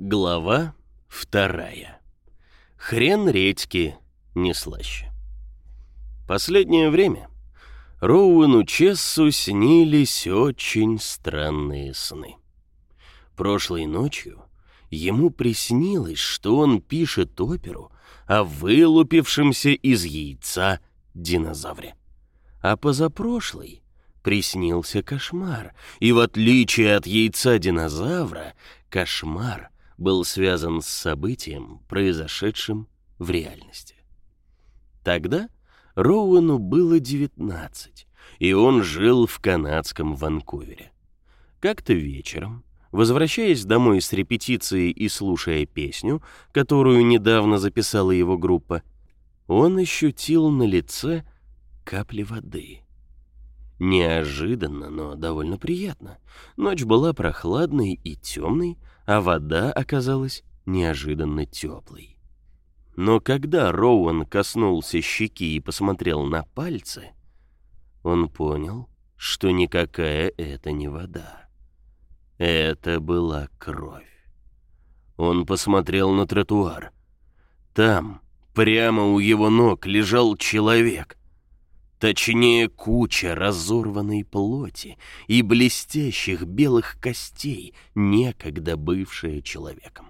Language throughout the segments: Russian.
Глава вторая. Хрен редьки не слаще. Последнее время Роуэну Чессу снились очень странные сны. Прошлой ночью ему приснилось, что он пишет оперу о вылупившемся из яйца динозавре. А позапрошлой приснился кошмар, и в отличие от яйца динозавра, кошмар был связан с событием, произошедшим в реальности. Тогда Роуэну было 19, и он жил в канадском Ванкувере. Как-то вечером, возвращаясь домой с репетиции и слушая песню, которую недавно записала его группа, он ощутил на лице капли воды. Неожиданно, но довольно приятно. Ночь была прохладной и темной, а вода оказалась неожиданно теплой. Но когда Роуэн коснулся щеки и посмотрел на пальцы, он понял, что никакая это не вода. Это была кровь. Он посмотрел на тротуар. Там, прямо у его ног, лежал человек. Точнее, куча разорванной плоти и блестящих белых костей, некогда бывшая человеком.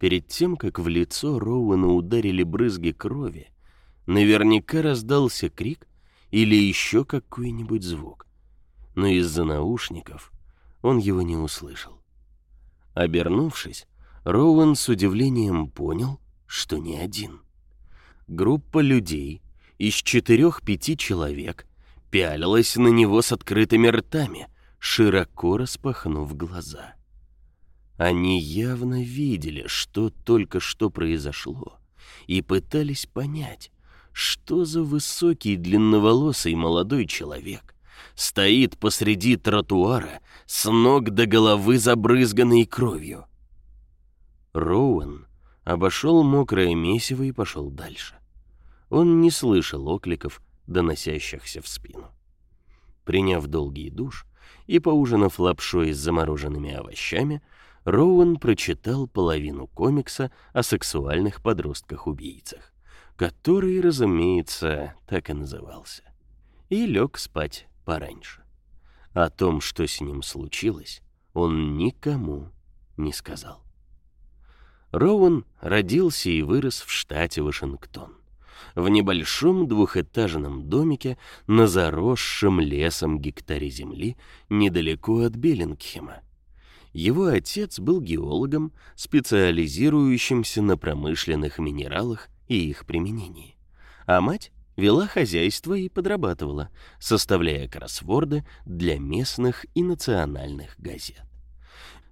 Перед тем, как в лицо Роуэна ударили брызги крови, наверняка раздался крик или еще какой-нибудь звук. Но из-за наушников он его не услышал. Обернувшись, Роуэн с удивлением понял, что не один. Группа людей из четырех-пяти человек пялилась на него с открытыми ртами, широко распахнув глаза. Они явно видели, что только что произошло, и пытались понять, что за высокий длинноволосый молодой человек стоит посреди тротуара с ног до головы забрызганной кровью. Роуэн обошел мокрое месиво и пошел дальше он не слышал окликов, доносящихся в спину. Приняв долгий душ и поужинав лапшой с замороженными овощами, Роуэн прочитал половину комикса о сексуальных подростках-убийцах, который, разумеется, так и назывался, и лег спать пораньше. О том, что с ним случилось, он никому не сказал. Роуэн родился и вырос в штате Вашингтон в небольшом двухэтажном домике на заросшем лесом гектаре земли недалеко от Беллингхема. Его отец был геологом, специализирующимся на промышленных минералах и их применении, а мать вела хозяйство и подрабатывала, составляя кроссворды для местных и национальных газет.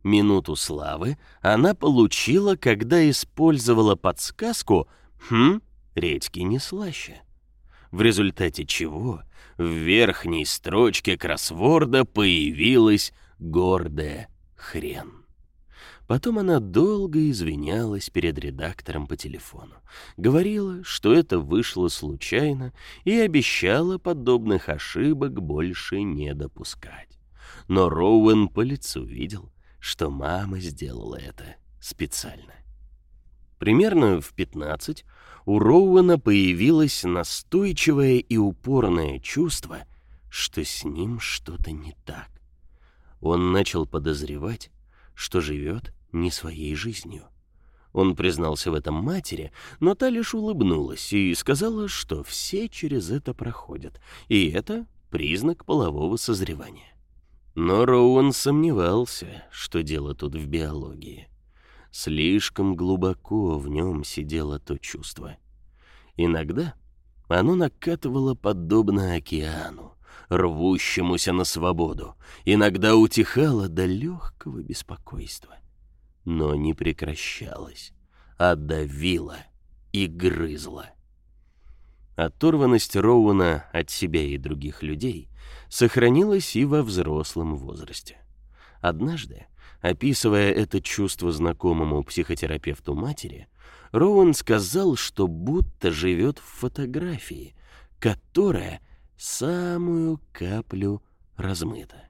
Минуту славы она получила, когда использовала подсказку «Хм, редьки не слаще. В результате чего в верхней строчке кроссворда появилась гордая хрен. Потом она долго извинялась перед редактором по телефону, говорила, что это вышло случайно и обещала подобных ошибок больше не допускать. Но Роуэн по лицу видел, что мама сделала это специально. Примерно в 15 у Роуэна появилось настойчивое и упорное чувство, что с ним что-то не так. Он начал подозревать, что живет не своей жизнью. Он признался в этом матери, но та лишь улыбнулась и сказала, что все через это проходят, и это признак полового созревания. Но Роуэн сомневался, что дело тут в биологии. Слишком глубоко в нем сидело то чувство. Иногда оно накатывало подобно океану, рвущемуся на свободу, иногда утихало до легкого беспокойства, но не прекращалось, а давило и грызло. Оторванность Роуна от себя и других людей сохранилась и во взрослом возрасте. Однажды Описывая это чувство знакомому психотерапевту матери, Роуэн сказал, что будто живет в фотографии, которая самую каплю размыта.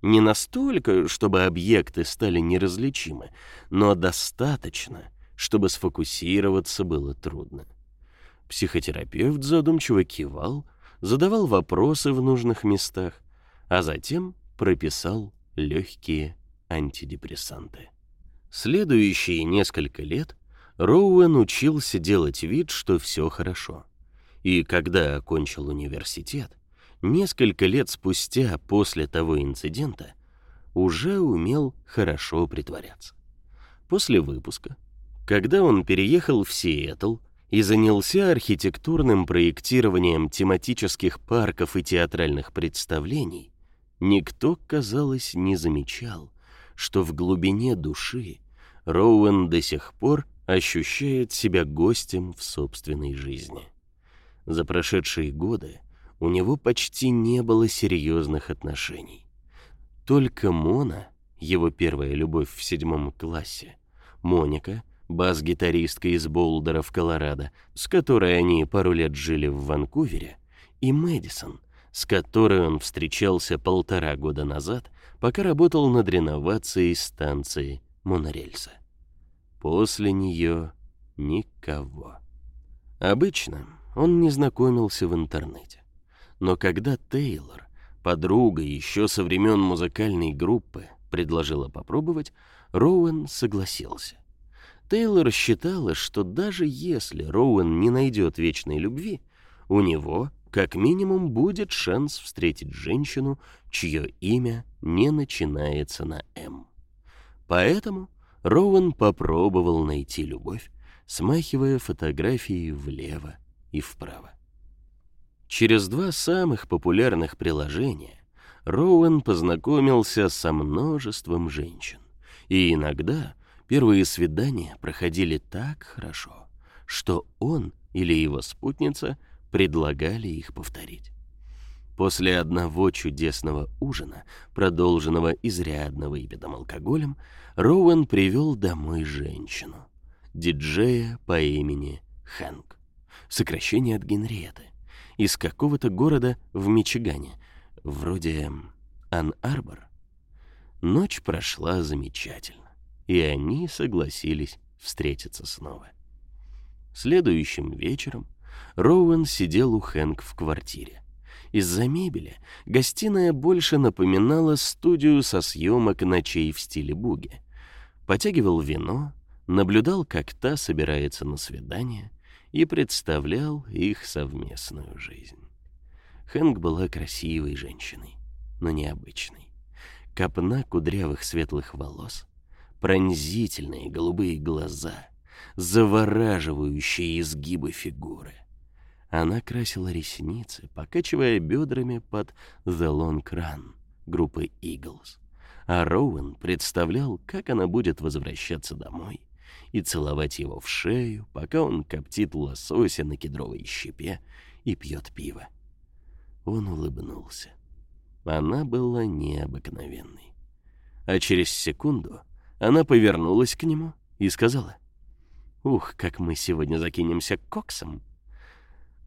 Не настолько, чтобы объекты стали неразличимы, но достаточно, чтобы сфокусироваться было трудно. Психотерапевт задумчиво кивал, задавал вопросы в нужных местах, а затем прописал легкие антидепрессанты. Следующие несколько лет Роуэн учился делать вид, что все хорошо. И когда окончил университет, несколько лет спустя после того инцидента, уже умел хорошо притворяться. После выпуска, когда он переехал в Сиэтл и занялся архитектурным проектированием тематических парков и театральных представлений, никто, казалось, не замечал, что в глубине души Роуэн до сих пор ощущает себя гостем в собственной жизни. За прошедшие годы у него почти не было серьезных отношений. Только Мона, его первая любовь в седьмом классе, Моника, бас-гитаристка из Болдера в Колорадо, с которой они пару лет жили в Ванкувере, и Мэдисон, с которой он встречался полтора года назад, пока работал над реновацией станции монорельса. После нее никого. Обычно он не знакомился в интернете. Но когда Тейлор, подруга еще со времен музыкальной группы, предложила попробовать, Роуэн согласился. Тейлор считала, что даже если Роуэн не найдет вечной любви, у него, как минимум, будет шанс встретить женщину, чье имя не начинается на «М». Поэтому Роуэн попробовал найти любовь, смахивая фотографии влево и вправо. Через два самых популярных приложения Роуэн познакомился со множеством женщин, и иногда первые свидания проходили так хорошо, что он или его спутница предлагали их повторить. После одного чудесного ужина, продолженного изрядно выпитым алкоголем, Роуэн привел домой женщину, диджея по имени Хэнк сокращение от Генриеты, из какого-то города в Мичигане, вроде Ан-Арбор. Ночь прошла замечательно, и они согласились встретиться снова. Следующим вечером Роуэн сидел у Хэнк в квартире. Из-за мебели гостиная больше напоминала студию со съемок ночей в стиле буги. Потягивал вино, наблюдал, как та собирается на свидание — и представлял их совместную жизнь. Хэнк была красивой женщиной, но необычной. Копна кудрявых светлых волос, пронзительные голубые глаза, завораживающие изгибы фигуры. Она красила ресницы, покачивая бедрами под «The Long Run» группы Eagles. А Роуэн представлял, как она будет возвращаться домой — и целовать его в шею, пока он коптит лосося на кедровой щепе и пьет пиво. Он улыбнулся. Она была необыкновенной. А через секунду она повернулась к нему и сказала, «Ух, как мы сегодня закинемся коксом!»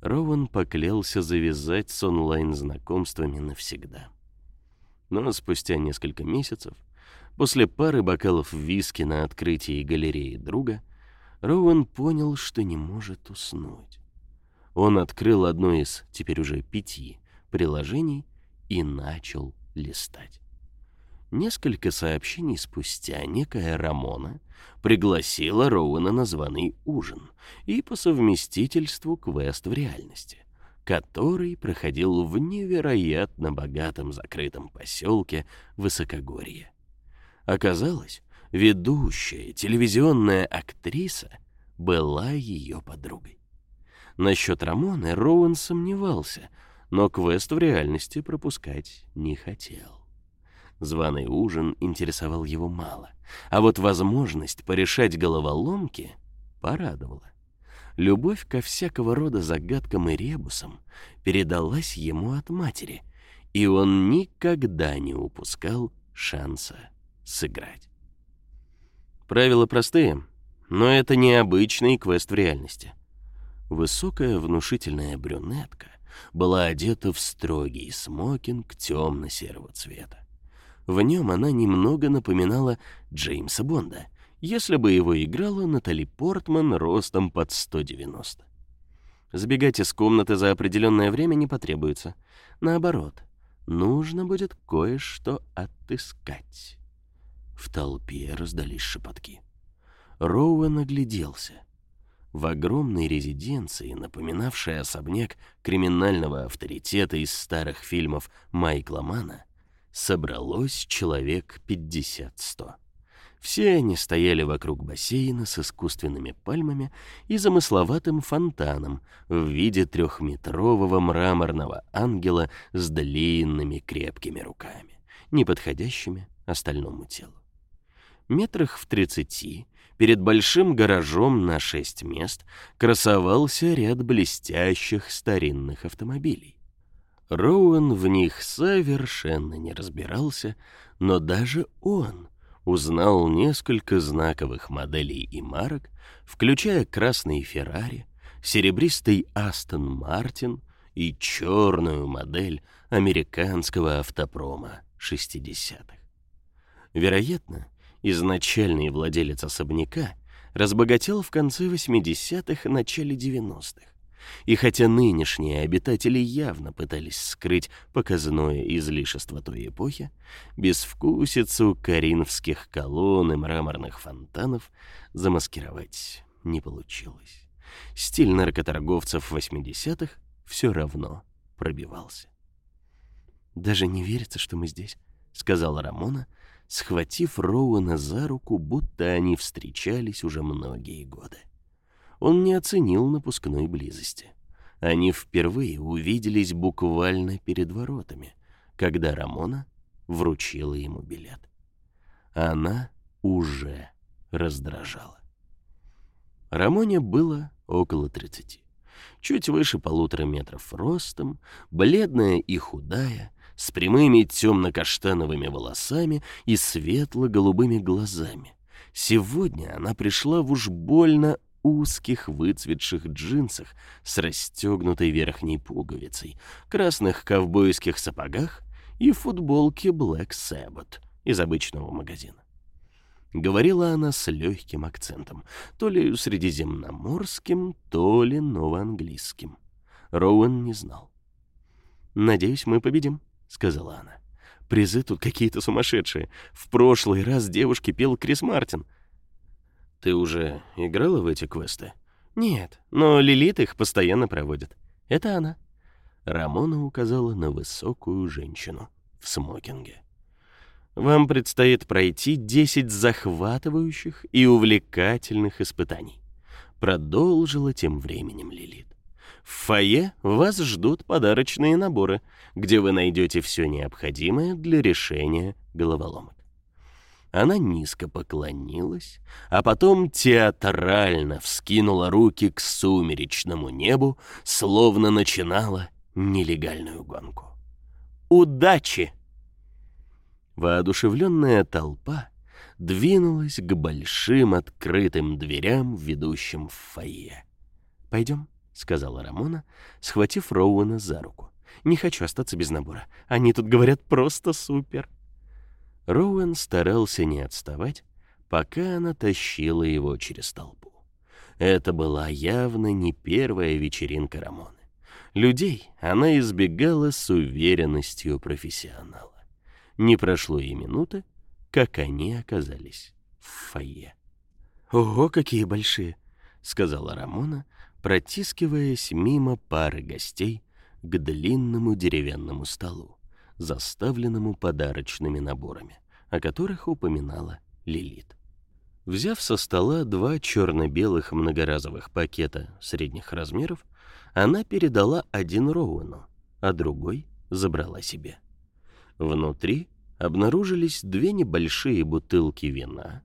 Рован поклялся завязать с онлайн-знакомствами навсегда. Но спустя несколько месяцев После пары бокалов виски на открытии галереи друга, Роуэн понял, что не может уснуть. Он открыл одно из, теперь уже пяти, приложений и начал листать. Несколько сообщений спустя некая Рамона пригласила Роуэна на званый ужин и по совместительству квест в реальности, который проходил в невероятно богатом закрытом поселке Высокогорье. Оказалось, ведущая телевизионная актриса была ее подругой. Насчет Рамоны Роуэн сомневался, но квест в реальности пропускать не хотел. Званый ужин интересовал его мало, а вот возможность порешать головоломки порадовала. Любовь ко всякого рода загадкам и ребусам передалась ему от матери, и он никогда не упускал шанса сыграть. Правила простые, но это необычный квест в реальности. Высокая внушительная брюнетка была одета в строгий смокинг темно-серого цвета. В нем она немного напоминала Джеймса Бонда, если бы его играла Натали Портман ростом под 190. Сбегать из комнаты за определенное время не потребуется. Наоборот, нужно будет кое-что отыскать. В толпе раздались шепотки. Роуэн огляделся. В огромной резиденции, напоминавшей особняк криминального авторитета из старых фильмов Майкла Мана, собралось человек 50-100. Все они стояли вокруг бассейна с искусственными пальмами и замысловатым фонтаном в виде трехметрового мраморного ангела с длинными крепкими руками, не подходящими остальному телу. Метрах в тридцати перед большим гаражом на шесть мест красовался ряд блестящих старинных автомобилей. Роуэн в них совершенно не разбирался, но даже он — узнал несколько знаковых моделей и марок, включая красный Феррари, серебристый Астон Мартин и черную модель американского автопрома 60-х. Вероятно, изначальный владелец особняка разбогател в конце 80-х и начале 90-х. И хотя нынешние обитатели явно пытались скрыть показное излишество той эпохи, безвкусицу коринфских колонн и мраморных фонтанов замаскировать не получилось. Стиль наркоторговцев 80-х все равно пробивался. «Даже не верится, что мы здесь», — сказала Рамона, схватив Роуэна за руку, будто они встречались уже многие годы он не оценил напускной близости. Они впервые увиделись буквально перед воротами, когда Рамона вручила ему билет. Она уже раздражала. Рамоне было около тридцати. Чуть выше полутора метров ростом, бледная и худая, с прямыми темно-каштановыми волосами и светло-голубыми глазами. Сегодня она пришла в уж больно узких выцветших джинсах с расстегнутой верхней пуговицей, красных ковбойских сапогах и футболке Black Sabbath из обычного магазина. Говорила она с легким акцентом, то ли средиземноморским, то ли новоанглийским. Роуэн не знал. «Надеюсь, мы победим», — сказала она. «Призы тут какие-то сумасшедшие. В прошлый раз девушке пел Крис Мартин. Ты уже играла в эти квесты? Нет, но Лилит их постоянно проводит. Это она. Рамона указала на высокую женщину в смокинге. Вам предстоит пройти 10 захватывающих и увлекательных испытаний. Продолжила тем временем Лилит. В фойе вас ждут подарочные наборы, где вы найдете все необходимое для решения головоломок. Она низко поклонилась, а потом театрально вскинула руки к сумеречному небу, словно начинала нелегальную гонку. «Удачи!» Воодушевленная толпа двинулась к большим открытым дверям, ведущим в фойе. «Пойдем», — сказала Рамона, схватив Роуэна за руку. «Не хочу остаться без набора. Они тут говорят просто супер». Роуэн старался не отставать, пока она тащила его через толпу. Это была явно не первая вечеринка Рамоны. Людей она избегала с уверенностью профессионала. Не прошло и минуты, как они оказались в фойе. «Ого, какие большие!» — сказала Рамона, протискиваясь мимо пары гостей к длинному деревянному столу заставленному подарочными наборами, о которых упоминала Лилит. Взяв со стола два черно-белых многоразовых пакета средних размеров, она передала один Роуэну, а другой забрала себе. Внутри обнаружились две небольшие бутылки вина,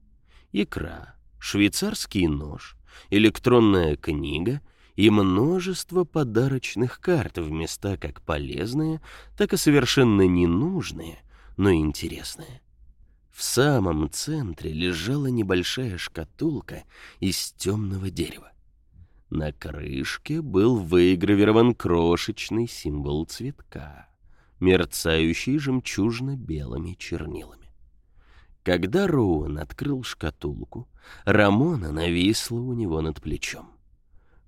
икра, швейцарский нож, электронная книга и множество подарочных карт в места как полезные, так и совершенно ненужные, но интересные. В самом центре лежала небольшая шкатулка из темного дерева. На крышке был выгравирован крошечный символ цветка мерцающий жемчужно-белыми чернилами. Когда Роуэн открыл шкатулку, Рамона нависла у него над плечом.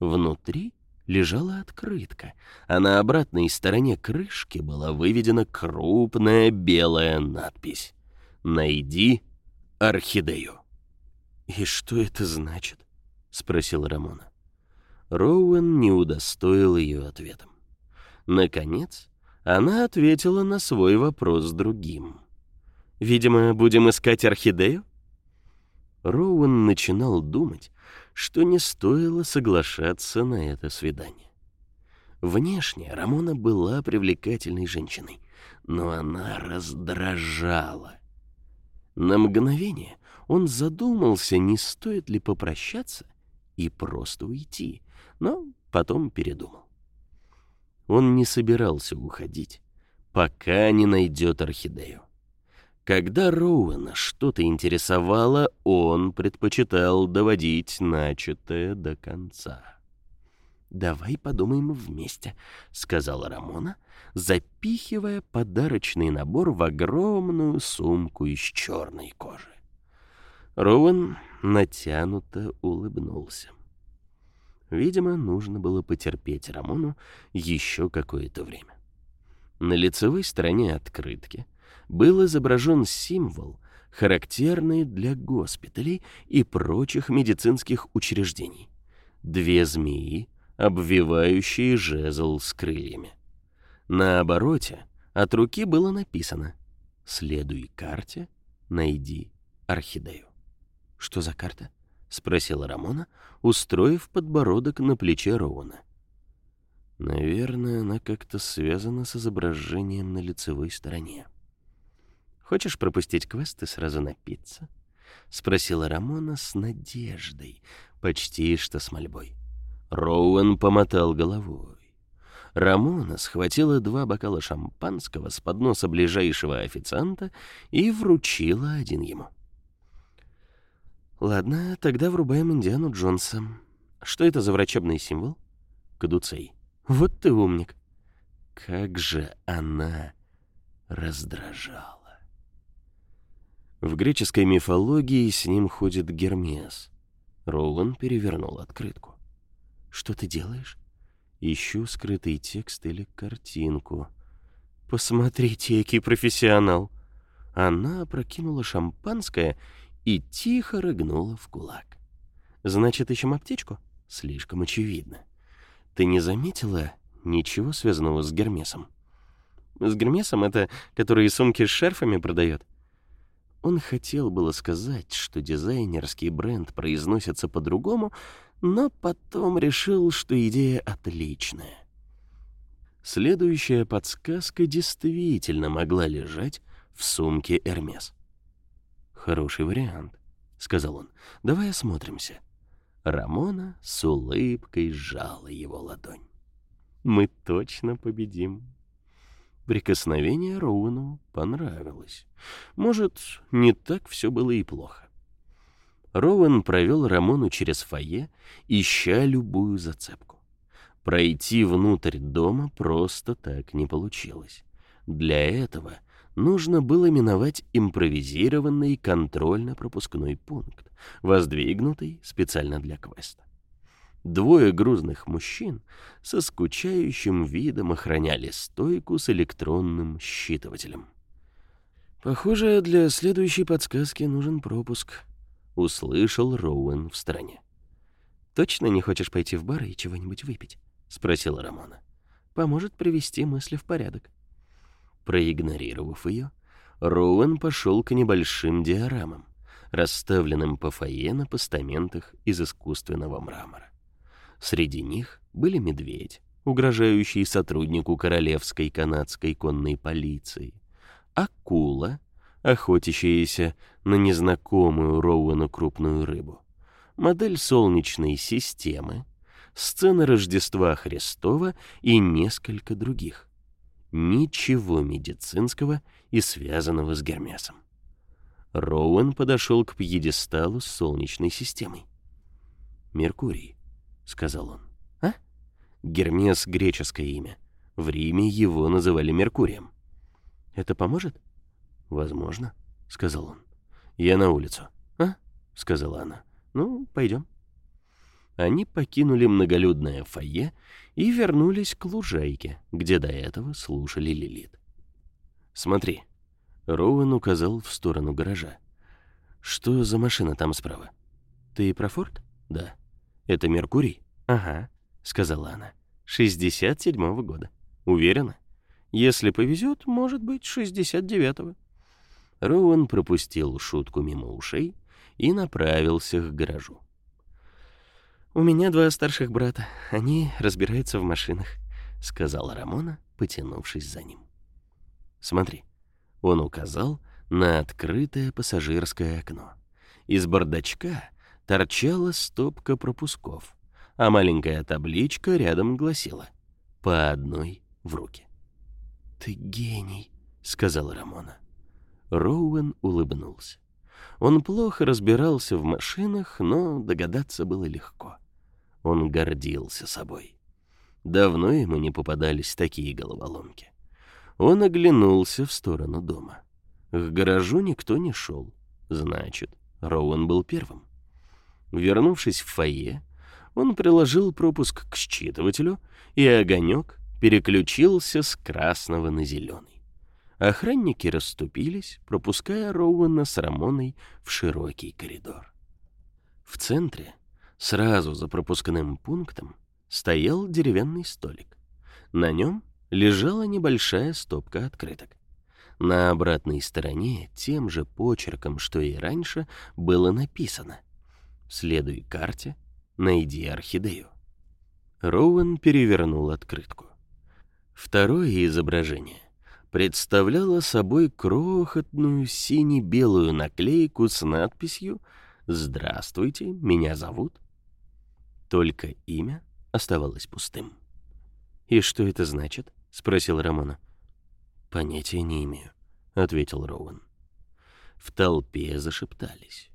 Внутри лежала открытка, а на обратной стороне крышки была выведена крупная белая надпись «Найди орхидею». «И что это значит?» — спросил Рамона. Роуэн не удостоил ее ответом. Наконец, она ответила на свой вопрос другим. «Видимо, будем искать орхидею?» Роуэн начинал думать, что не стоило соглашаться на это свидание. Внешне Рамона была привлекательной женщиной, но она раздражала. На мгновение он задумался, не стоит ли попрощаться и просто уйти, но потом передумал. Он не собирался уходить, пока не найдет орхидею. Когда Роуэна что-то интересовало, он предпочитал доводить начатое до конца. «Давай подумаем вместе», — сказала Рамона, запихивая подарочный набор в огромную сумку из черной кожи. Роуэн натянуто улыбнулся. Видимо, нужно было потерпеть Рамону еще какое-то время. На лицевой стороне открытки был изображен символ, характерный для госпиталей и прочих медицинских учреждений. Две змеи, обвивающие жезл с крыльями. На обороте от руки было написано «Следуй карте, найди орхидею». «Что за карта?» — спросила Рамона, устроив подбородок на плече Роуна. Наверное, она как-то связана с изображением на лицевой стороне. Хочешь пропустить квест и сразу напиться?» — спросила Рамона с надеждой, почти что с мольбой. Роуэн помотал головой. Рамона схватила два бокала шампанского с подноса ближайшего официанта и вручила один ему. «Ладно, тогда врубаем Индиану Джонса. Что это за врачебный символ?» «Кадуцей». «Вот ты умник». Как же она раздражала. В греческой мифологии с ним ходит Гермес. Роуэн перевернул открытку. «Что ты делаешь?» «Ищу скрытый текст или картинку». «Посмотрите, який профессионал!» Она опрокинула шампанское и тихо рыгнула в кулак. «Значит, ищем аптечку?» «Слишком очевидно. Ты не заметила ничего связанного с Гермесом?» «С Гермесом это, который сумки с шерфами продает?» Он хотел было сказать, что дизайнерский бренд произносится по-другому, но потом решил, что идея отличная. Следующая подсказка действительно могла лежать в сумке Эрмес. «Хороший вариант», — сказал он. «Давай осмотримся». Рамона с улыбкой сжала его ладонь. «Мы точно победим». Прикосновение Роуэну понравилось. Может, не так все было и плохо. Роуэн провел Рамону через фойе, ища любую зацепку. Пройти внутрь дома просто так не получилось. Для этого нужно было миновать импровизированный контрольно-пропускной пункт, воздвигнутый специально для квеста. Двое грузных мужчин со скучающим видом охраняли стойку с электронным считывателем. «Похоже, для следующей подсказки нужен пропуск», — услышал Роуэн в стороне. «Точно не хочешь пойти в бар и чего-нибудь выпить?» — спросила Рамона. «Поможет привести мысли в порядок». Проигнорировав ее, Роуэн пошел к небольшим диорамам, расставленным по фойе на постаментах из искусственного мрамора. Среди них были медведь, угрожающий сотруднику королевской канадской конной полиции, акула, охотящаяся на незнакомую Роуэну крупную рыбу, модель солнечной системы, сцена Рождества Христова и несколько других. Ничего медицинского и связанного с Гермесом. Роуэн подошел к пьедесталу с солнечной системой. Меркурий. — сказал он. «А? Гермес — греческое имя. В Риме его называли Меркурием. Это поможет? Возможно, сказал он. Я на улицу. А? сказала она. Ну, пойдем. Они покинули многолюдное фойе и вернулись к лужайке, где до этого слушали Лилит. «Смотри», — Роуэн указал в сторону гаража. «Что за машина там справа?» «Ты про Форд?» «Да». «Это Меркурий?» «Ага», — сказала она. «Шестьдесят седьмого года. Уверена? Если повезет, может быть, шестьдесят девятого». Роуэн пропустил шутку мимо ушей и направился к гаражу. «У меня два старших брата. Они разбираются в машинах», — сказала Рамона, потянувшись за ним. «Смотри». Он указал на открытое пассажирское окно. Из бардачка торчала стопка пропусков, а маленькая табличка рядом гласила «По одной в руки». «Ты гений», — сказала Рамона. Роуэн улыбнулся. Он плохо разбирался в машинах, но догадаться было легко. Он гордился собой. Давно ему не попадались такие головоломки. Он оглянулся в сторону дома. К гаражу никто не шел. Значит, Роуэн был первым. Вернувшись в фойе, он приложил пропуск к считывателю, и огонек переключился с красного на зеленый. Охранники расступились, пропуская Роуэна с Рамоной в широкий коридор. В центре Сразу за пропускным пунктом стоял деревянный столик. На нем лежала небольшая стопка открыток. На обратной стороне тем же почерком, что и раньше, было написано «Следуй карте, найди орхидею». Роуэн перевернул открытку. Второе изображение представляло собой крохотную сине-белую наклейку с надписью «Здравствуйте, меня зовут только имя оставалось пустым. «И что это значит?» — спросил Рамона. «Понятия не имею», — ответил Роуэн. В толпе зашептались.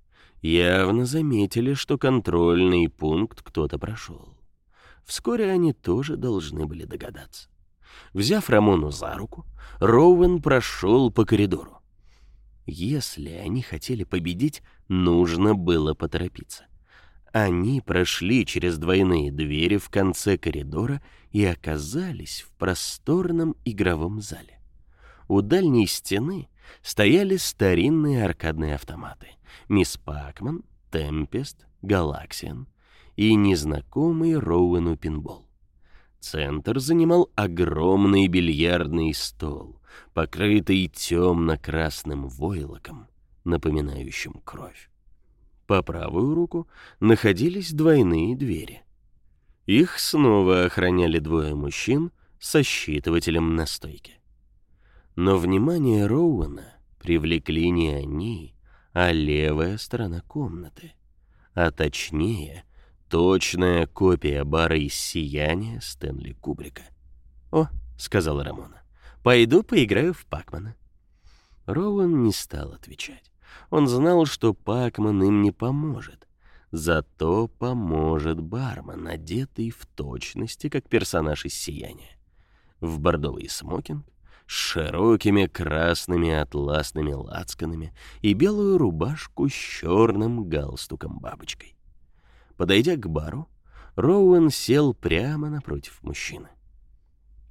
Явно заметили, что контрольный пункт кто-то прошел. Вскоре они тоже должны были догадаться. Взяв Рамону за руку, Роуэн прошел по коридору. Если они хотели победить, нужно было поторопиться. Они прошли через двойные двери в конце коридора и оказались в просторном игровом зале. У дальней стены стояли старинные аркадные автоматы. Мисс Пакман, Темпест, Галаксиан и незнакомый Роуэну пинбол. Центр занимал огромный бильярдный стол, покрытый темно-красным войлоком, напоминающим кровь. По правую руку находились двойные двери. Их снова охраняли двое мужчин со считывателем на стойке. Но внимание Роуэна привлекли не они, а левая сторона комнаты, а точнее, точная копия бара из сияния Стэнли Кубрика. «О», — сказала Рамона, — «пойду поиграю в Пакмана». Роуэн не стал отвечать. Он знал, что Пакман им не поможет. Зато поможет бармен, одетый в точности, как персонаж из «Сияния». В бордовый смокинг, с широкими красными атласными лацканами и белую рубашку с черным галстуком-бабочкой. Подойдя к бару, Роуэн сел прямо напротив мужчины.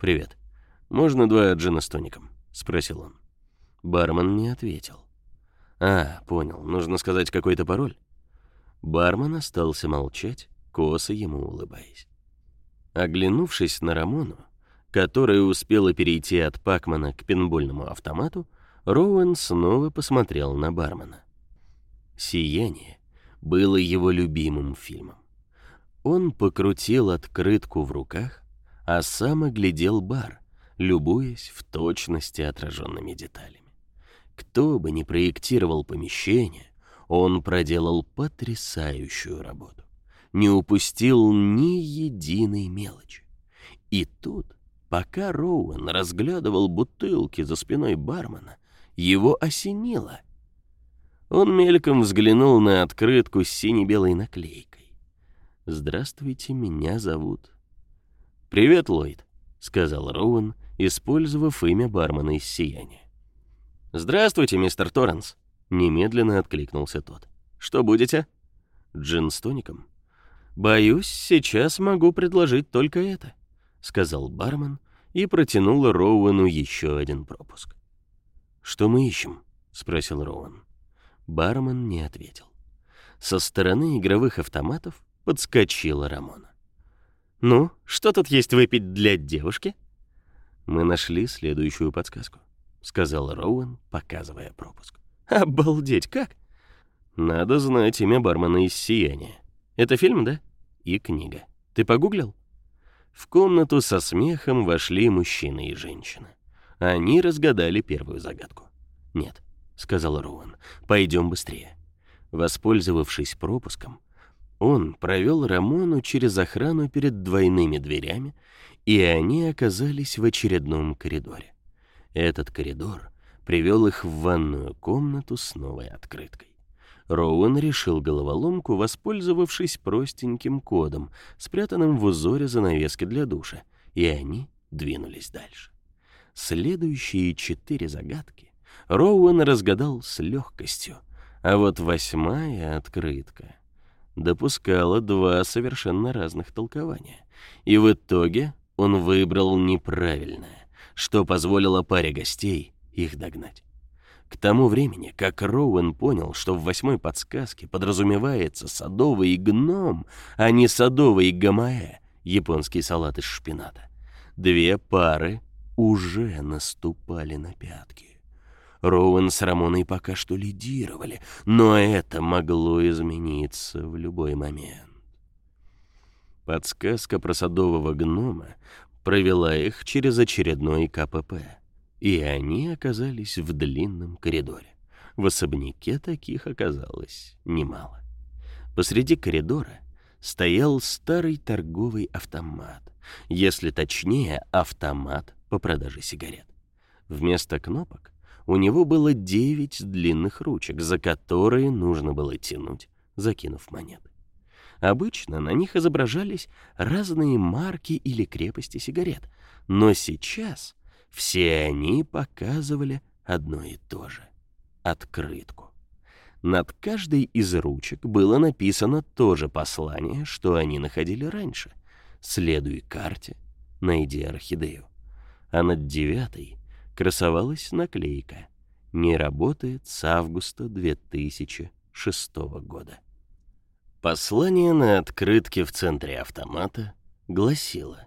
«Привет. Можно два джина с тоником?» — спросил он. Бармен не ответил. «А, понял, нужно сказать какой-то пароль». Бармен остался молчать, косо ему улыбаясь. Оглянувшись на Рамону, которая успела перейти от Пакмана к пинбольному автомату, Роуэн снова посмотрел на бармена. «Сияние» было его любимым фильмом. Он покрутил открытку в руках, а сам оглядел бар, любуясь в точности отраженными деталями. Кто бы ни проектировал помещение, он проделал потрясающую работу. Не упустил ни единой мелочи. И тут, пока Роуэн разглядывал бутылки за спиной бармена, его осенило. Он мельком взглянул на открытку с сине-белой наклейкой. «Здравствуйте, меня зовут...» «Привет, Ллойд», — сказал Роуэн, использовав имя бармена из «Сияния». «Здравствуйте, мистер Торренс», — немедленно откликнулся тот. «Что будете?» «Джин с тоником». «Боюсь, сейчас могу предложить только это», — сказал бармен и протянул Роуэну еще один пропуск. «Что мы ищем?» — спросил Роуэн. Бармен не ответил. Со стороны игровых автоматов подскочила Рамона. «Ну, что тут есть выпить для девушки?» «Мы нашли следующую подсказку», — сказал Роуэн, показывая пропуск. «Обалдеть, как?» «Надо знать имя бармена из «Сияния». Это фильм, да?» «И книга. Ты погуглил?» В комнату со смехом вошли мужчина и женщина. Они разгадали первую загадку. «Нет», — сказал Роуэн, — «пойдем быстрее». Воспользовавшись пропуском, он провел Рамону через охрану перед двойными дверями, и они оказались в очередном коридоре. Этот коридор привел их в ванную комнату с новой открыткой. Роуэн решил головоломку, воспользовавшись простеньким кодом, спрятанным в узоре занавески для душа, и они двинулись дальше. Следующие четыре загадки Роуэн разгадал с легкостью, а вот восьмая открытка допускала два совершенно разных толкования. И в итоге он выбрал неправильное, что позволило паре гостей их догнать. К тому времени, как Роуэн понял, что в восьмой подсказке подразумевается садовый гном, а не садовый гамаэ, японский салат из шпината, две пары уже наступали на пятки. Роуэн с Рамоной пока что лидировали, но это могло измениться в любой момент. Подсказка про садового гнома провела их через очередной КПП, и они оказались в длинном коридоре. В особняке таких оказалось немало. Посреди коридора стоял старый торговый автомат, если точнее, автомат по продаже сигарет. Вместо кнопок у него было девять длинных ручек, за которые нужно было тянуть, закинув монеты. Обычно на них изображались разные марки или крепости сигарет, но сейчас все они показывали одно и то же — открытку. Над каждой из ручек было написано то же послание, что они находили раньше. «Следуй карте, найди орхидею». А над девятой красовалась наклейка «Не работает с августа 2006 года». Послание на открытке в центре автомата гласило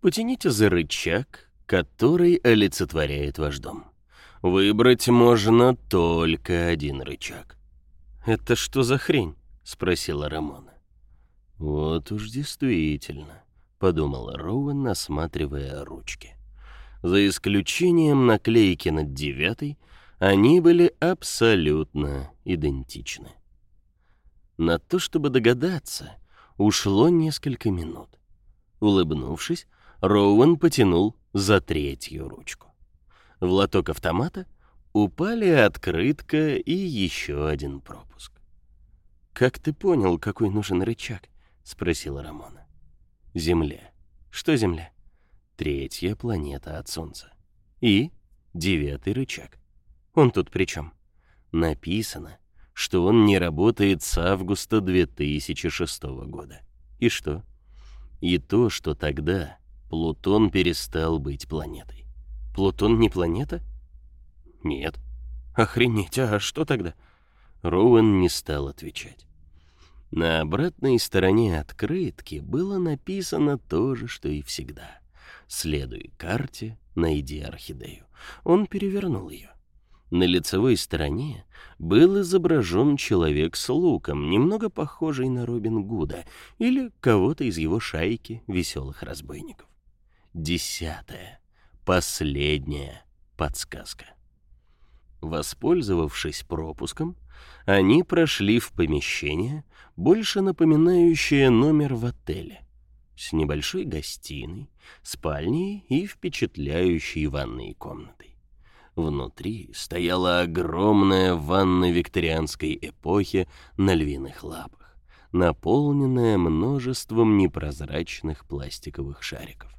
«Потяните за рычаг, который олицетворяет ваш дом. Выбрать можно только один рычаг». «Это что за хрень?» — спросила Рамона. «Вот уж действительно», — подумала Роуэн, осматривая ручки. За исключением наклейки над девятой, они были абсолютно идентичны. На то, чтобы догадаться, ушло несколько минут. Улыбнувшись, Роуэн потянул за третью ручку. В лоток автомата упали открытка и еще один пропуск. «Как ты понял, какой нужен рычаг?» — спросила Рамона. «Земля. Что Земля?» третья планета от Солнца. И девятый рычаг. Он тут при чем? Написано, что он не работает с августа 2006 года. И что? И то, что тогда Плутон перестал быть планетой. Плутон не планета? Нет. Охренеть, а что тогда? Роуэн не стал отвечать. На обратной стороне открытки было написано то же, что и всегда — Следуй карте, найди орхидею. Он перевернул ее. На лицевой стороне был изображен человек с луком, немного похожий на Робин Гуда или кого-то из его шайки веселых разбойников. Десятая, последняя подсказка. Воспользовавшись пропуском, они прошли в помещение, больше напоминающее номер в отеле с небольшой гостиной, спальней и впечатляющей ванной комнатой. Внутри стояла огромная ванна викторианской эпохи на львиных лапах, наполненная множеством непрозрачных пластиковых шариков.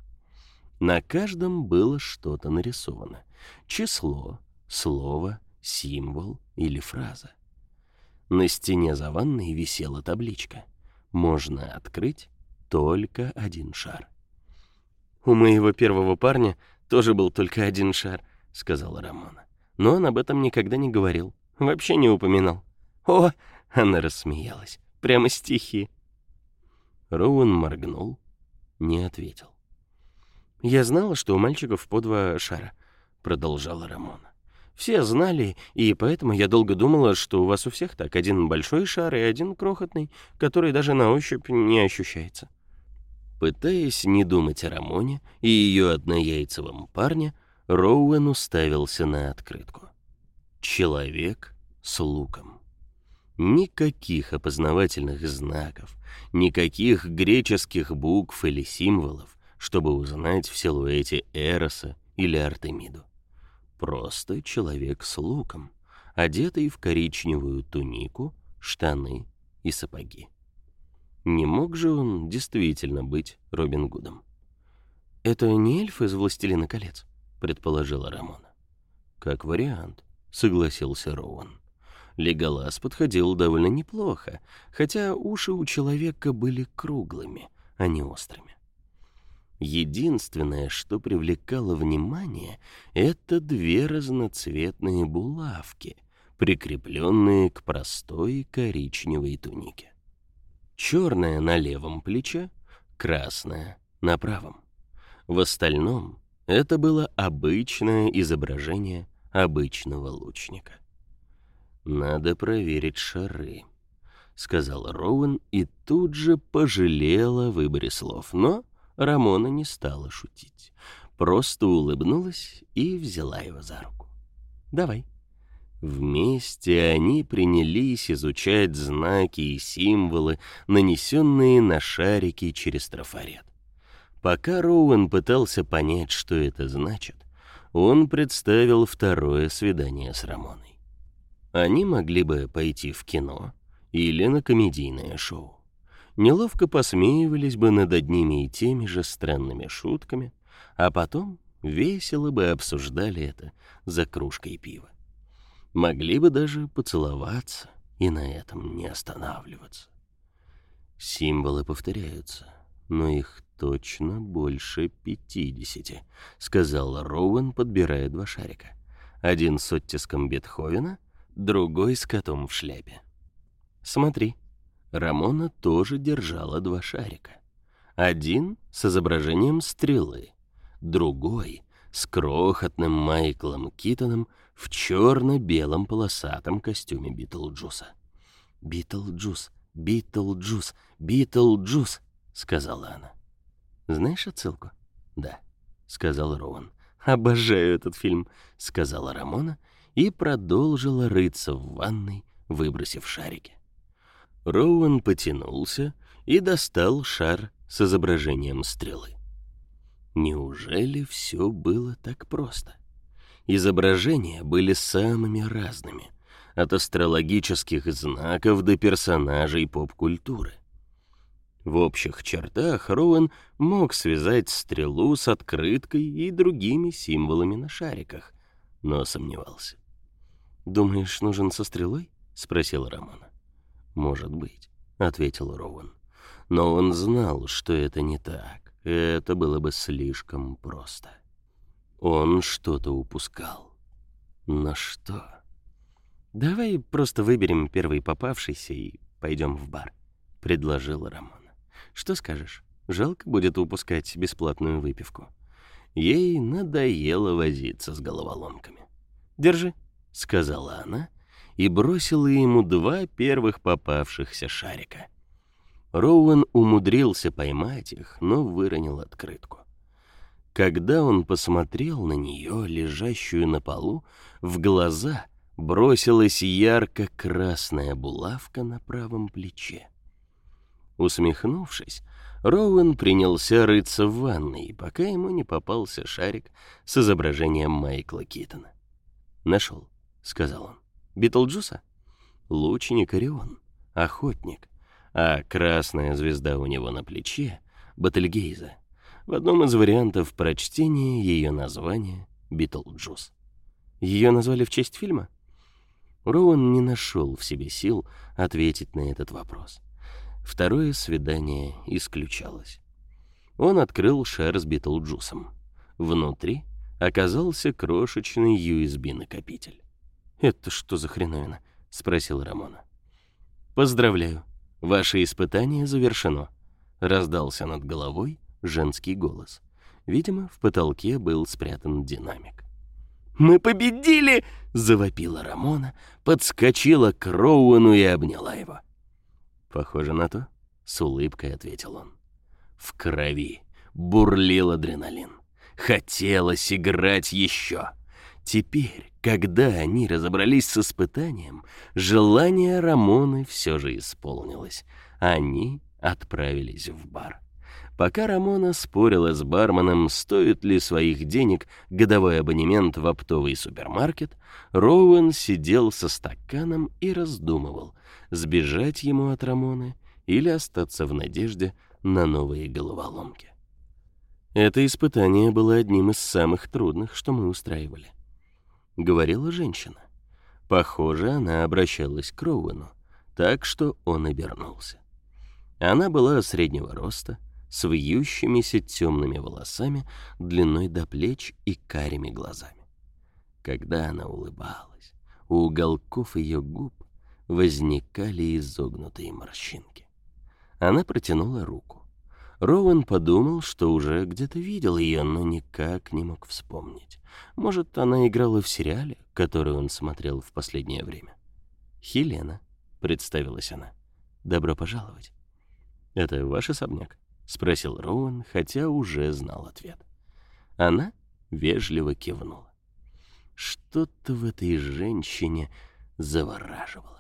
На каждом было что-то нарисовано. Число, слово, символ или фраза. На стене за ванной висела табличка. Можно открыть только один шар. «У моего первого парня тоже был только один шар», — сказала Рамона. «Но он об этом никогда не говорил, вообще не упоминал». «О!» — она рассмеялась. «Прямо стихи». Роуэн моргнул, не ответил. «Я знала, что у мальчиков по два шара», — продолжала Рамона. «Все знали, и поэтому я долго думала, что у вас у всех так один большой шар и один крохотный, который даже на ощупь не ощущается». Пытаясь не думать о Рамоне и ее однояйцевом парне, Роуэн уставился на открытку. Человек с луком. Никаких опознавательных знаков, никаких греческих букв или символов, чтобы узнать в силуэте Эроса или Артемиду. Просто человек с луком, одетый в коричневую тунику, штаны и сапоги. Не мог же он действительно быть Робин Гудом? «Это не эльф из «Властелина колец», — предположила Рамона. «Как вариант», — согласился Роуан. Леголас подходил довольно неплохо, хотя уши у человека были круглыми, а не острыми. Единственное, что привлекало внимание, это две разноцветные булавки, прикрепленные к простой коричневой тунике черная на левом плече, красная на правом. В остальном это было обычное изображение обычного лучника. Надо проверить шары, сказал Роуэн и тут же пожалела о выборе слов, но Рамона не стала шутить, просто улыбнулась и взяла его за руку. Давай. Вместе они принялись изучать знаки и символы, нанесенные на шарики через трафарет. Пока Роуэн пытался понять, что это значит, он представил второе свидание с Рамоной. Они могли бы пойти в кино или на комедийное шоу. Неловко посмеивались бы над одними и теми же странными шутками, а потом весело бы обсуждали это за кружкой пива. Могли бы даже поцеловаться и на этом не останавливаться. Символы повторяются, но их точно больше пятидесяти, сказал Роуэн, подбирая два шарика. Один с оттиском Бетховена, другой с котом в шляпе. Смотри, Рамона тоже держала два шарика. Один с изображением стрелы, другой с крохотным Майклом Китоном в черно-белом полосатом костюме Битлджуса. «Битлджус, Битлджус, Битлджус», — сказала она. «Знаешь отсылку?» «Да», — сказал Роуэн. «Обожаю этот фильм», — сказала Рамона и продолжила рыться в ванной, выбросив шарики. Роуэн потянулся и достал шар с изображением стрелы. Неужели все было так просто? Изображения были самыми разными, от астрологических знаков до персонажей поп-культуры. В общих чертах Роуэн мог связать стрелу с открыткой и другими символами на шариках, но сомневался. «Думаешь, нужен со стрелой?» — спросила Рамона. «Может быть», — ответил Роуэн. Но он знал, что это не так. Это было бы слишком просто. Он что-то упускал. Но что? Давай просто выберем первый попавшийся и пойдем в бар, предложил Рамона. Что скажешь? Жалко будет упускать бесплатную выпивку. Ей надоело возиться с головоломками. Держи, сказала она и бросила ему два первых попавшихся шарика. Роуэн умудрился поймать их, но выронил открытку. Когда он посмотрел на нее, лежащую на полу, в глаза бросилась ярко-красная булавка на правом плече. Усмехнувшись, Роуэн принялся рыться в ванной, пока ему не попался шарик с изображением Майкла Китона. «Нашел», — сказал он. «Битлджуса?» «Лучник Орион, охотник, а красная звезда у него на плече — Бетельгейзе». В одном из вариантов прочтения ее название Битлджус. Ее назвали в честь фильма? Роуэн не нашел в себе сил ответить на этот вопрос. Второе свидание исключалось. Он открыл шар с Битлджусом. Внутри оказался крошечный USB-накопитель. «Это что за хреновина?» — спросил Рамона. «Поздравляю, ваше испытание завершено», — раздался над головой женский голос. Видимо, в потолке был спрятан динамик. «Мы победили!» — завопила Рамона, подскочила к Роуэну и обняла его. «Похоже на то», — с улыбкой ответил он. В крови бурлил адреналин. Хотелось играть еще. Теперь, когда они разобрались с испытанием, желание Рамоны все же исполнилось. Они отправились в бар. Пока Рамона спорила с барменом, стоит ли своих денег годовой абонемент в оптовый супермаркет, Роуэн сидел со стаканом и раздумывал, сбежать ему от Рамоны или остаться в надежде на новые головоломки. Это испытание было одним из самых трудных, что мы устраивали. Говорила женщина. Похоже, она обращалась к Роуэну, так что он обернулся. Она была среднего роста, с вьющимися темными волосами длиной до плеч и карими глазами. Когда она улыбалась, у уголков ее губ возникали изогнутые морщинки. Она протянула руку. Роуэн подумал, что уже где-то видел ее, но никак не мог вспомнить. Может, она играла в сериале, который он смотрел в последнее время. «Хелена», — представилась она. «Добро пожаловать». «Это ваш особняк?» — спросил Роуэн, хотя уже знал ответ. Она вежливо кивнула. Что-то в этой женщине завораживало.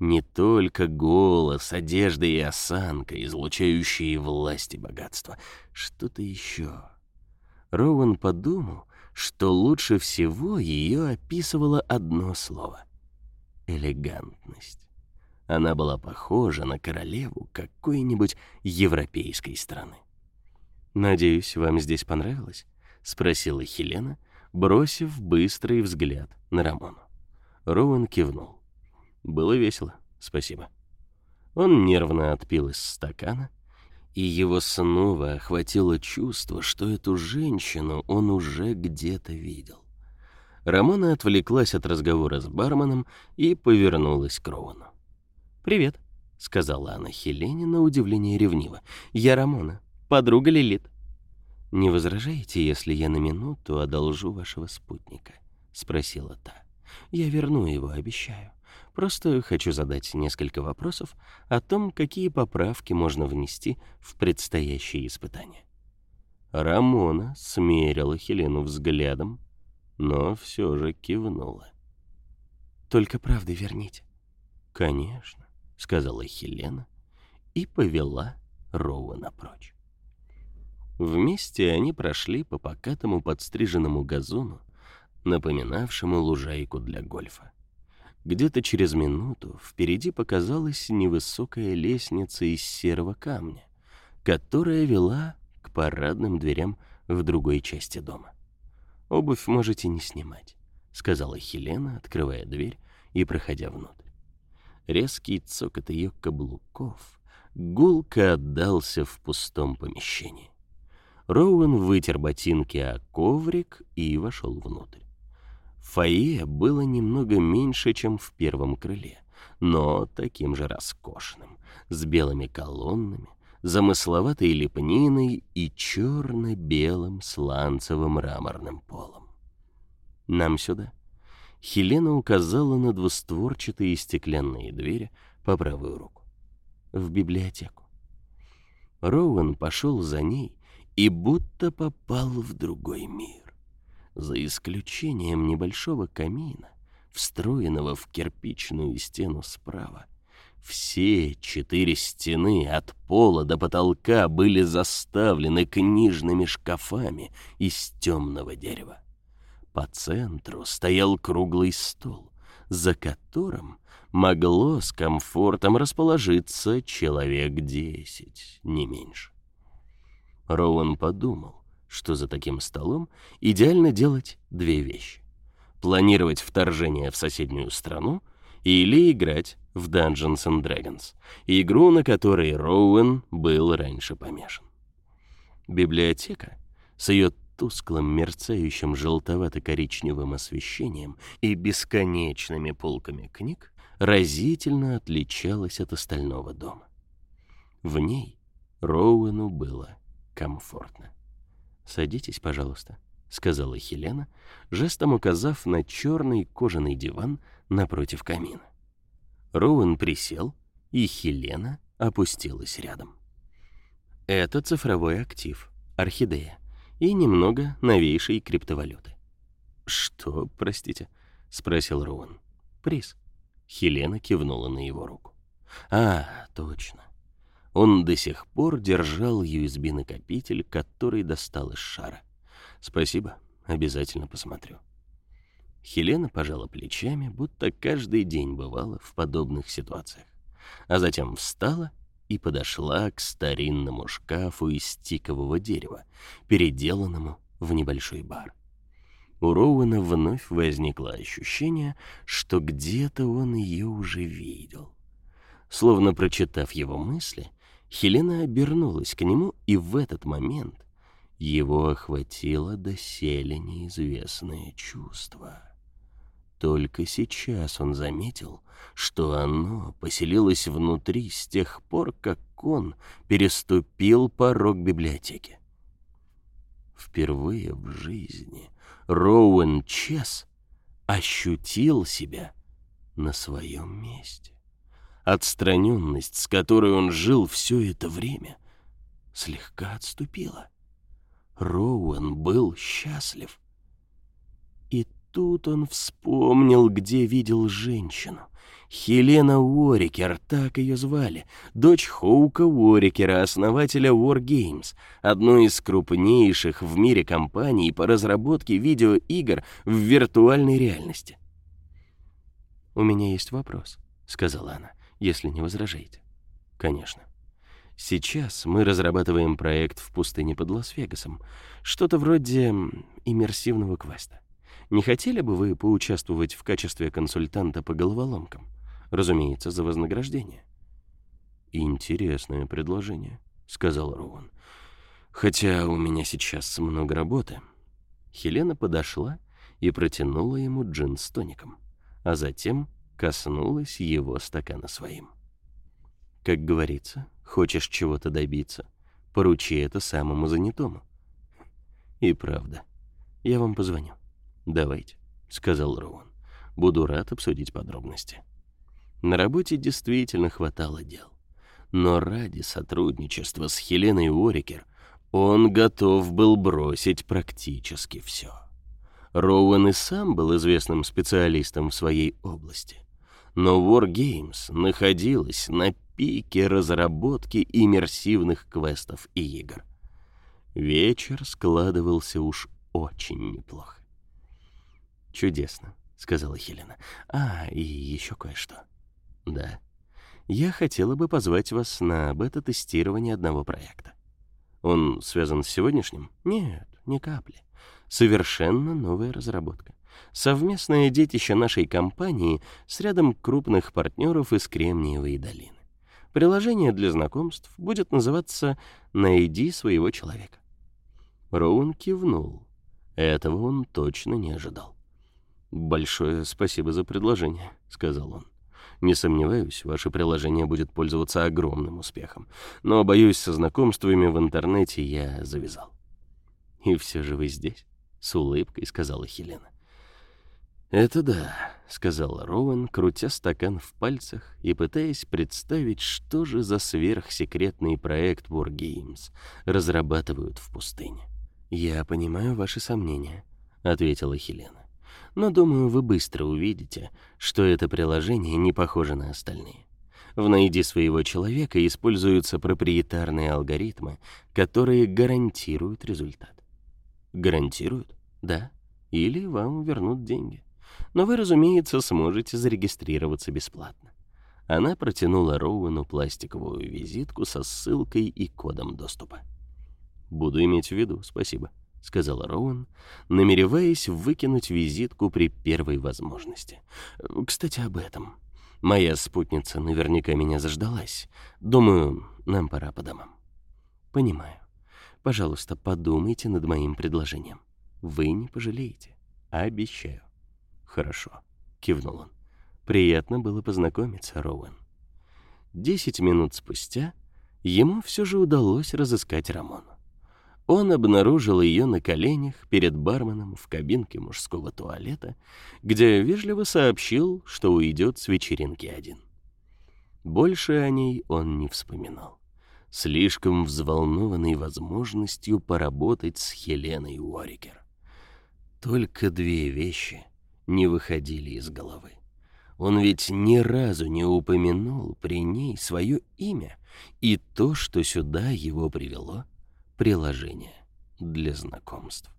Не только голос, одежда и осанка, излучающие власть и богатство. Что-то еще. Роуэн подумал, что лучше всего ее описывало одно слово — элегантность. Она была похожа на королеву какой-нибудь европейской страны. «Надеюсь, вам здесь понравилось?» — спросила Хелена, бросив быстрый взгляд на Рамону. Роуэн кивнул. «Было весело, спасибо». Он нервно отпил из стакана, и его снова охватило чувство, что эту женщину он уже где-то видел. Рамона отвлеклась от разговора с барменом и повернулась к Роуэну. «Привет», — сказала она Хелене на удивление ревниво. «Я Рамона, подруга Лилит». «Не возражаете, если я на минуту одолжу вашего спутника?» — спросила та. «Я верну его, обещаю. Просто хочу задать несколько вопросов о том, какие поправки можно внести в предстоящие испытания». Рамона смерила Хелену взглядом, но все же кивнула. «Только правды верните». «Конечно» сказала Хелена и повела Роуэна прочь. Вместе они прошли по покатому подстриженному газону, напоминавшему лужайку для гольфа. Где-то через минуту впереди показалась невысокая лестница из серого камня, которая вела к парадным дверям в другой части дома. «Обувь можете не снимать», — сказала Хелена, открывая дверь и проходя внутрь. Резкий цокот ее каблуков гулко отдался в пустом помещении. Роуэн вытер ботинки о коврик и вошел внутрь. Фойе было немного меньше, чем в первом крыле, но таким же роскошным, с белыми колоннами, замысловатой лепниной и черно-белым сланцевым мраморным полом. «Нам сюда», Хелена указала на двустворчатые стеклянные двери по правую руку. В библиотеку. Роуэн пошел за ней и будто попал в другой мир. За исключением небольшого камина, встроенного в кирпичную стену справа, все четыре стены от пола до потолка были заставлены книжными шкафами из темного дерева. По центру стоял круглый стол, за которым могло с комфортом расположиться человек десять, не меньше. Роуэн подумал, что за таким столом идеально делать две вещи. планировать вторжение в соседнюю страну или играть в Dungeons and Dragons, игру, на которой Роуэн был раньше помешан. Библиотека с ее тусклым мерцающим желтовато-коричневым освещением и бесконечными полками книг разительно отличалась от остального дома. В ней Роуэну было комфортно. «Садитесь, пожалуйста», — сказала Хелена, жестом указав на черный кожаный диван напротив камина. Роуэн присел, и Хелена опустилась рядом. Это цифровой актив, орхидея, и немного новейшей криптовалюты. «Что, простите?» — спросил Роуэн. «Приз». Хелена кивнула на его руку. «А, точно. Он до сих пор держал USB-накопитель, который достал из шара. Спасибо, обязательно посмотрю. Хелена пожала плечами, будто каждый день бывала в подобных ситуациях. А затем встала и подошла к старинному шкафу из тикового дерева, переделанному в небольшой бар. У Роуэна вновь возникло ощущение, что где-то он ее уже видел. Словно прочитав его мысли, Хелена обернулась к нему, и в этот момент его охватило доселе неизвестное чувство. Только сейчас он заметил, что оно поселилось внутри с тех пор, как он переступил порог библиотеки. Впервые в жизни Роуэн Чес ощутил себя на своем месте. Отстраненность, с которой он жил все это время, слегка отступила. Роуэн был счастлив. И тут он вспомнил, где видел женщину. Хелена Уорикер, так ее звали, дочь Хоука Уорикера, основателя War Games, одной из крупнейших в мире компаний по разработке видеоигр в виртуальной реальности. «У меня есть вопрос», — сказала она, — «если не возражаете». «Конечно». Сейчас мы разрабатываем проект в пустыне под Лас-Вегасом, что-то вроде иммерсивного квеста. Не хотели бы вы поучаствовать в качестве консультанта по головоломкам? Разумеется, за вознаграждение. Интересное предложение, сказал Роуэн. Хотя у меня сейчас много работы. Хелена подошла и протянула ему джин с тоником, а затем коснулась его стакана своим. Как говорится, Хочешь чего-то добиться, поручи это самому занятому. И правда. Я вам позвоню. Давайте, сказал Роуэн. Буду рад обсудить подробности. На работе действительно хватало дел. Но ради сотрудничества с Хеленой Уорикер он готов был бросить практически все. Роуэн и сам был известным специалистом в своей области. Но War Games находилась на пике разработки иммерсивных квестов и игр. Вечер складывался уж очень неплохо. «Чудесно», — сказала Хелена. «А, и еще кое-что». «Да. Я хотела бы позвать вас на бета-тестирование одного проекта. Он связан с сегодняшним? Нет, ни капли. Совершенно новая разработка. Совместное детище нашей компании с рядом крупных партнеров из Кремниевой долины. Приложение для знакомств будет называться «Найди своего человека». Роуэн кивнул. Этого он точно не ожидал. «Большое спасибо за предложение», — сказал он. «Не сомневаюсь, ваше приложение будет пользоваться огромным успехом, но, боюсь, со знакомствами в интернете я завязал». «И все же вы здесь?» — с улыбкой сказала Хелена. «Это да», — сказал Роуэн, крутя стакан в пальцах и пытаясь представить, что же за сверхсекретный проект War Games разрабатывают в пустыне. «Я понимаю ваши сомнения», — ответила Хелена. «Но думаю, вы быстро увидите, что это приложение не похоже на остальные. В «Найди своего человека» используются проприетарные алгоритмы, которые гарантируют результат. Гарантируют? Да. Или вам вернут деньги но вы, разумеется, сможете зарегистрироваться бесплатно. Она протянула Роуэну пластиковую визитку со ссылкой и кодом доступа. «Буду иметь в виду, спасибо», —— сказала Роуэн, намереваясь выкинуть визитку при первой возможности. «Кстати, об этом. Моя спутница наверняка меня заждалась. Думаю, нам пора по домам». «Понимаю. Пожалуйста, подумайте над моим предложением. Вы не пожалеете. Обещаю». «Хорошо», — кивнул он. «Приятно было познакомиться, Роуэн». Десять минут спустя ему все же удалось разыскать Рамону. Он обнаружил ее на коленях перед барменом в кабинке мужского туалета, где вежливо сообщил, что уйдет с вечеринки один. Больше о ней он не вспоминал, слишком взволнованный возможностью поработать с Хеленой Уорикер. Только две вещи не выходили из головы. Он ведь ни разу не упомянул при ней свое имя и то, что сюда его привело — приложение для знакомств.